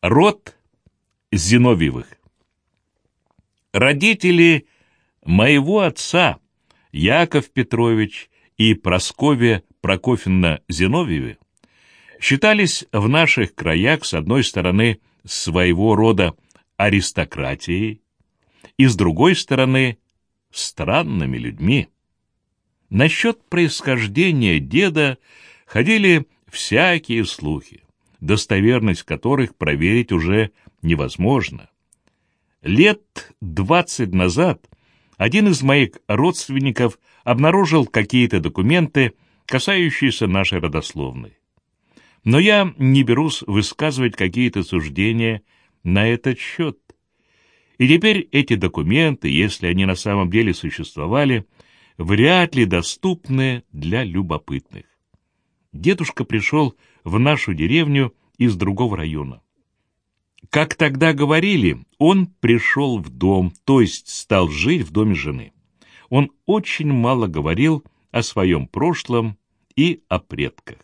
Род Зиновьевых. Родители моего отца, Яков Петрович и Просковья Прокофьевна Зиновьевы, считались в наших краях, с одной стороны, своего рода аристократией, и, с другой стороны, странными людьми. Насчет происхождения деда ходили всякие слухи, достоверность которых проверить уже невозможно. Лет двадцать назад один из моих родственников обнаружил какие-то документы, касающиеся нашей родословной. Но я не берусь высказывать какие-то суждения на этот счет. И теперь эти документы, если они на самом деле существовали, вряд ли доступны для любопытных. Дедушка пришел в нашу деревню из другого района. Как тогда говорили, он пришел в дом, то есть стал жить в доме жены. Он очень мало говорил о своем прошлом и о предках.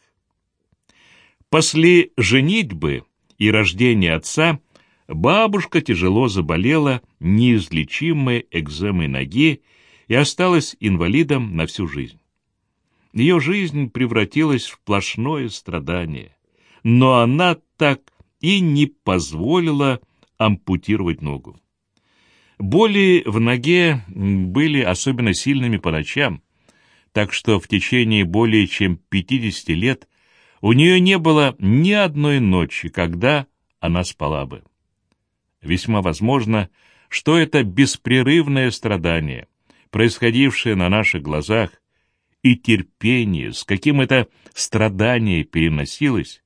После женитьбы и рождения отца бабушка тяжело заболела неизлечимой экземой ноги и осталась инвалидом на всю жизнь. Ее жизнь превратилась в сплошное страдание, но она так и не позволила ампутировать ногу. Боли в ноге были особенно сильными по ночам, так что в течение более чем 50 лет у нее не было ни одной ночи, когда она спала бы. Весьма возможно, что это беспрерывное страдание, происходившее на наших глазах, и терпение, с каким это страдание переносилось,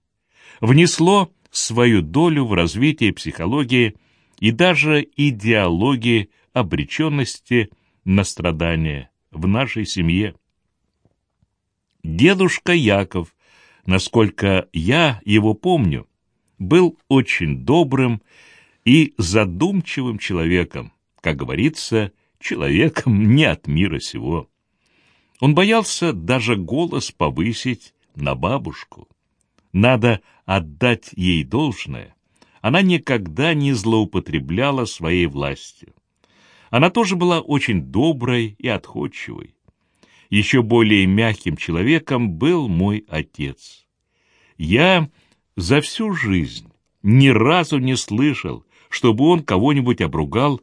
внесло свою долю в развитие психологии и даже идеологии обреченности на страдания в нашей семье. Дедушка Яков, насколько я его помню, был очень добрым и задумчивым человеком, как говорится, человеком не от мира сего. Он боялся даже голос повысить на бабушку. Надо отдать ей должное. Она никогда не злоупотребляла своей властью. Она тоже была очень доброй и отходчивой. Еще более мягким человеком был мой отец. Я за всю жизнь ни разу не слышал, чтобы он кого-нибудь обругал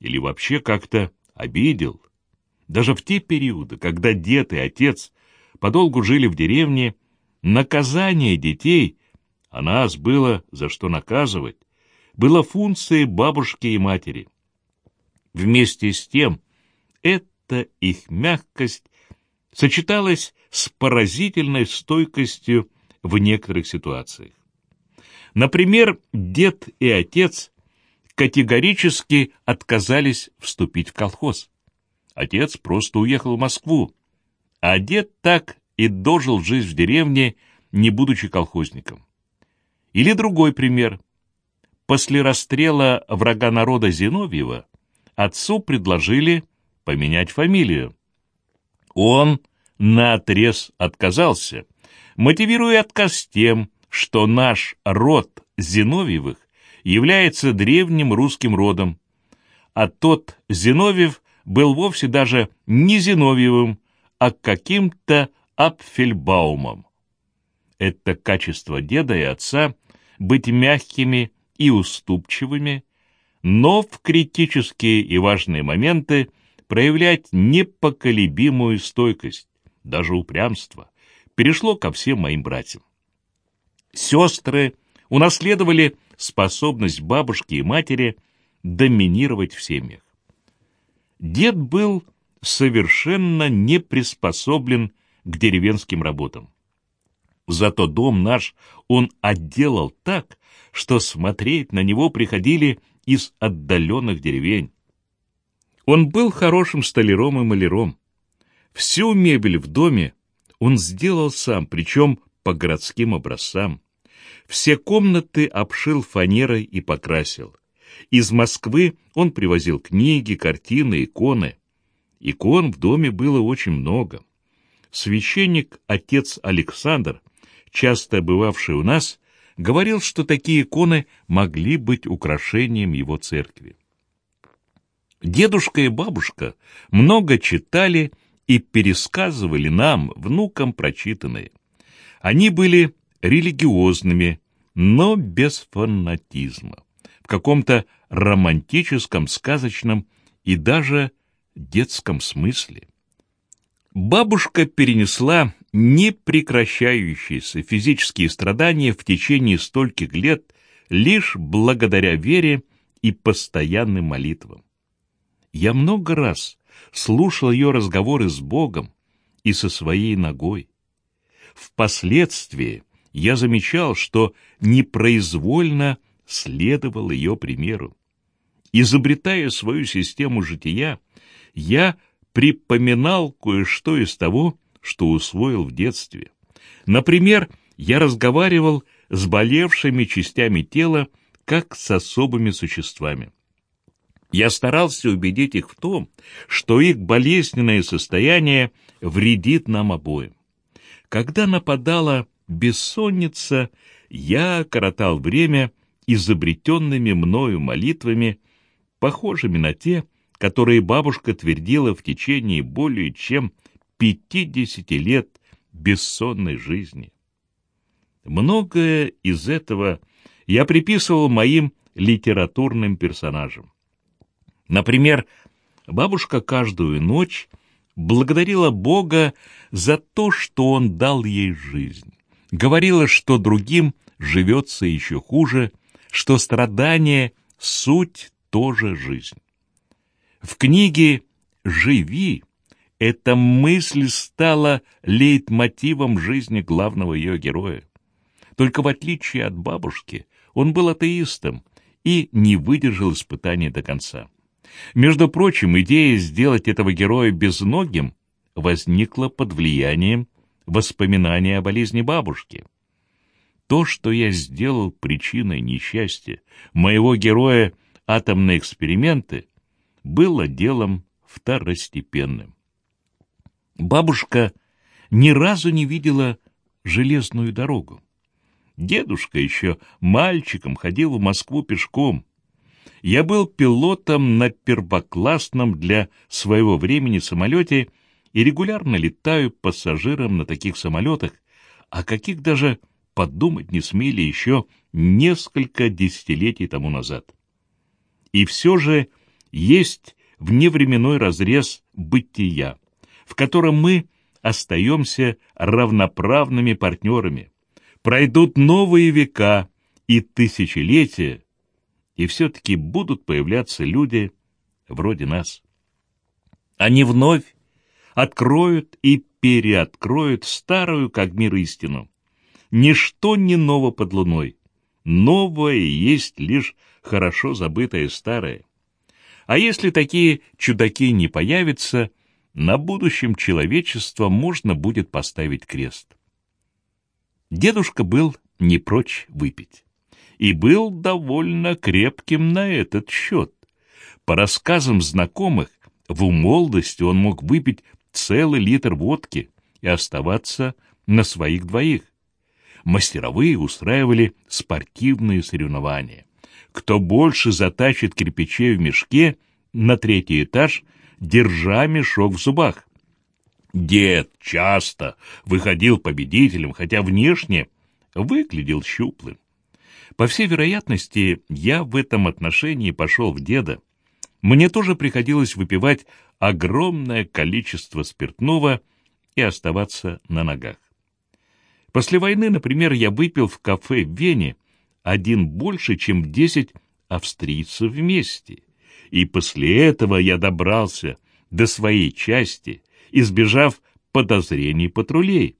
или вообще как-то обидел. Даже в те периоды, когда дед и отец подолгу жили в деревне, наказание детей, а нас было за что наказывать, было функцией бабушки и матери. Вместе с тем, эта их мягкость сочеталась с поразительной стойкостью в некоторых ситуациях. Например, дед и отец категорически отказались вступить в колхоз. Отец просто уехал в Москву, а дед так и дожил жизнь в деревне, не будучи колхозником. Или другой пример. После расстрела врага народа Зиновьева отцу предложили поменять фамилию. Он наотрез отказался, мотивируя отказ тем, что наш род Зиновьевых является древним русским родом, а тот Зиновьев был вовсе даже не Зиновьевым, а каким-то Апфельбаумом. Это качество деда и отца быть мягкими и уступчивыми, но в критические и важные моменты проявлять непоколебимую стойкость, даже упрямство, перешло ко всем моим братьям. Сестры унаследовали способность бабушки и матери доминировать в семьях. Дед был совершенно не приспособлен к деревенским работам. Зато дом наш он отделал так, что смотреть на него приходили из отдаленных деревень. Он был хорошим столяром и маляром. Всю мебель в доме он сделал сам, причем по городским образцам. Все комнаты обшил фанерой и покрасил. Из Москвы он привозил книги, картины, иконы. Икон в доме было очень много. Священник, отец Александр, часто бывавший у нас, говорил, что такие иконы могли быть украшением его церкви. Дедушка и бабушка много читали и пересказывали нам, внукам, прочитанные. Они были религиозными, но без фанатизма, каком-то романтическом, сказочном и даже детском смысле. Бабушка перенесла непрекращающиеся физические страдания в течение стольких лет лишь благодаря вере и постоянным молитвам. Я много раз слушал ее разговоры с Богом и со своей ногой. Впоследствии я замечал, что непроизвольно следовал ее примеру. Изобретая свою систему жития, я припоминал кое-что из того, что усвоил в детстве. Например, я разговаривал с болевшими частями тела, как с особыми существами. Я старался убедить их в том, что их болезненное состояние вредит нам обоим. Когда нападала бессонница, я коротал время изобретенными мною молитвами, похожими на те, которые бабушка твердила в течение более чем пятидесяти лет бессонной жизни. Многое из этого я приписывал моим литературным персонажам. Например, бабушка каждую ночь благодарила Бога за то, что Он дал ей жизнь. Говорила, что другим живется еще хуже, что страдание — суть тоже жизнь. В книге «Живи» эта мысль стала лейтмотивом жизни главного ее героя. Только в отличие от бабушки, он был атеистом и не выдержал испытания до конца. Между прочим, идея сделать этого героя безногим возникла под влиянием воспоминания о болезни бабушки. То, что я сделал причиной несчастья моего героя атомные эксперименты, было делом второстепенным. Бабушка ни разу не видела железную дорогу. Дедушка еще мальчиком ходил в Москву пешком, я был пилотом на первоклассном для своего времени самолете и регулярно летаю пассажиром на таких самолетах, о каких даже подумать не смели еще несколько десятилетий тому назад. И все же есть вневременной разрез бытия, в котором мы остаемся равноправными партнерами. Пройдут новые века и тысячелетия, и все-таки будут появляться люди вроде нас. Они вновь откроют и переоткроют старую, как мир, истину. Ничто не ново под луной. Новое есть лишь хорошо забытое старое. А если такие чудаки не появятся, на будущем человечества можно будет поставить крест. Дедушка был не прочь выпить и был довольно крепким на этот счет. По рассказам знакомых, в молодости он мог выпить целый литр водки и оставаться на своих двоих. Мастеровые устраивали спортивные соревнования. Кто больше затащит кирпичей в мешке на третий этаж, держа мешок в зубах. Дед часто выходил победителем, хотя внешне выглядел щуплым. По всей вероятности, я в этом отношении пошел в деда. Мне тоже приходилось выпивать огромное количество спиртного и оставаться на ногах. После войны, например, я выпил в кафе в Вене один больше, чем десять австрийцев вместе. И после этого я добрался до своей части, избежав подозрений патрулей.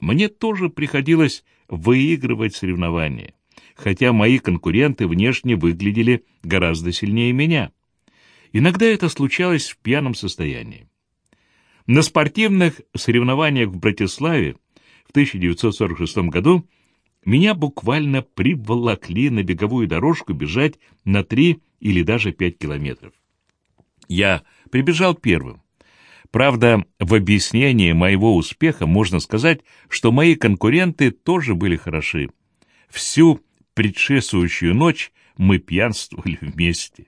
Мне тоже приходилось выигрывать соревнования хотя мои конкуренты внешне выглядели гораздо сильнее меня. Иногда это случалось в пьяном состоянии. На спортивных соревнованиях в Братиславе 1946 году меня буквально приволокли на беговую дорожку бежать на 3 или даже 5 километров. Я прибежал первым. Правда, в объяснении моего успеха можно сказать, что мои конкуренты тоже были хороши. Всю предшествующую ночь мы пьянствовали вместе.